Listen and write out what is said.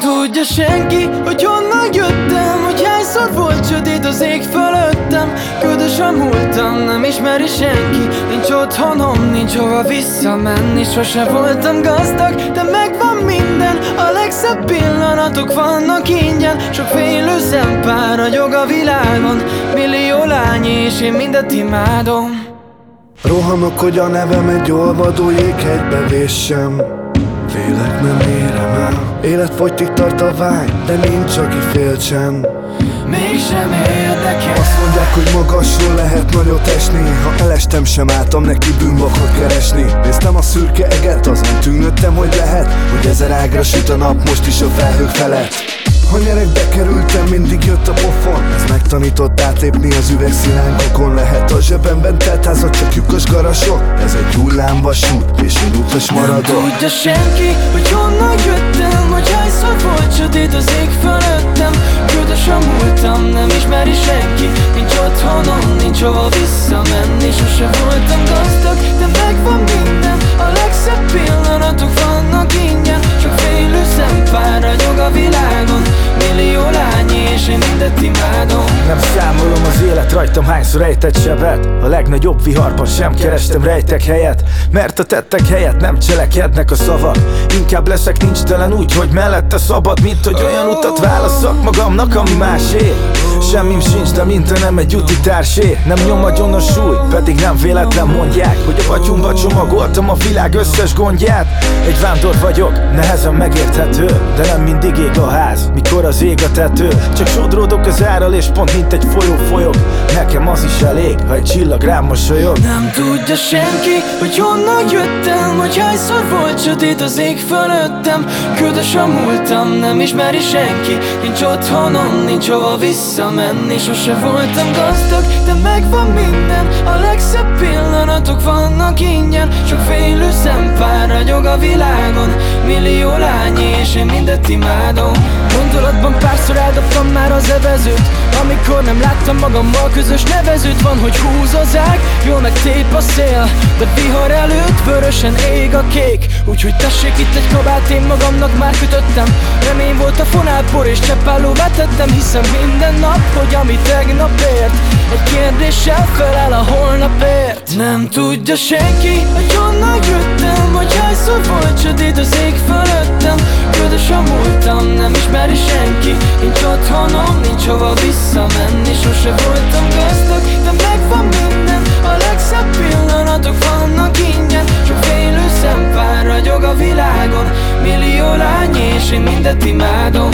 tudja senki, hogy honnan jöttem Hogy hányszor volt sötét az ég fölöttem. Ködös a múltam, nem ismeri senki. Nincs otthonom, nincs hova visszamenni. Sose voltam gazdag, de megvan minden. A legszebb pillanatok vannak ingyen. Sok félő szempár ragyog a világon. Millió lány és én mindet imádom. Rohanok, hogy a nevem egy olvadó jéghegybe véssem Félek, nem érem el Életfogytig tart a vágy, de nincs, aki féltsen Mégsem érdekel. Azt mondják, hogy magasról lehet nagyot esni. Ha elestem sem álltam neki bűnbakot keresni. Néztem a szürke eget, azon tűnöttem, hogy lehet Hogy ezer ágra süt a nap, most is a felhők felett ha nyerekbe kerültem, mindig jött a pofon. Ez megtanított átlépni az üvegszilánkokon Lehet a zsebemben házat, csak lyukas garasok. Ez egy hullámvasút, és én utas maradok. Nem tudja senki, hogy honnan jöttem. Hogy hányszor volt sötét az ég fölöttem. Ködös a múltam, nem ismeri senki mindet imádom. Nem számolom az élet rajtam hányszor ejtett sebet. A legnagyobb viharban sem kerestem rejtek helyet Mert a tettek helyet nem cselekednek a szavak. Inkább leszek nincs telen úgy, hogy mellette szabad Mint hogy olyan utat válaszok magamnak, ami másé Semmim sincs, de mint nem egy úti társé. Nem nyom a súly, pedig nem véletlen mondják Hogy a batyumba csomagoltam a világ összes gondját. Egy vándor vagyok, nehezen megérthető De nem mindig ég a ház, mikor az ég a tető. Csak sodródok az árral és pont mint egy folyó folyok. Nekem az is elég, ha egy csillag rám mosolyog. Nem tudja senki, hogy honnan jöttem Hogy hányszor volt sötét az ég fölöttem. Ködös a múltam, nem ismeri senki Nincs otthonom, nincs hova visszamenni Sose voltam gazdag, de megvan minden. A legszebb pillanatok vannak ingyen Sok félő szempár ragyog a világon Millió lány és én mindet imádom. Gondolatban párszor eldobtam már az evezőt. Amikor nem láttam magammal közös nevezőt Van, hogy húz az ág, jól meg tép a szél De vihar előtt vörösen ég a kék. Úgyhogy tessék itt egy kabát, én magamnak már kötöttem. Remény volt a fonálpor és cseppálló vetettem. Hiszem minden nap, hogy ami tegnap ért. Egy kérdéssel felel a holnapért. Nem tudja senki, hogy jöttem Hányszor volt sötét az ég fölöttem Ködös a múltam, nem ismeri senki. Nincs otthonom, nincs hova visszamenni Sose voltam gazdag, de megvan minden A legszebb pillanatok vannak ingyen Csak félő szempár ragyog a világon. Millió lány és én mindet imádom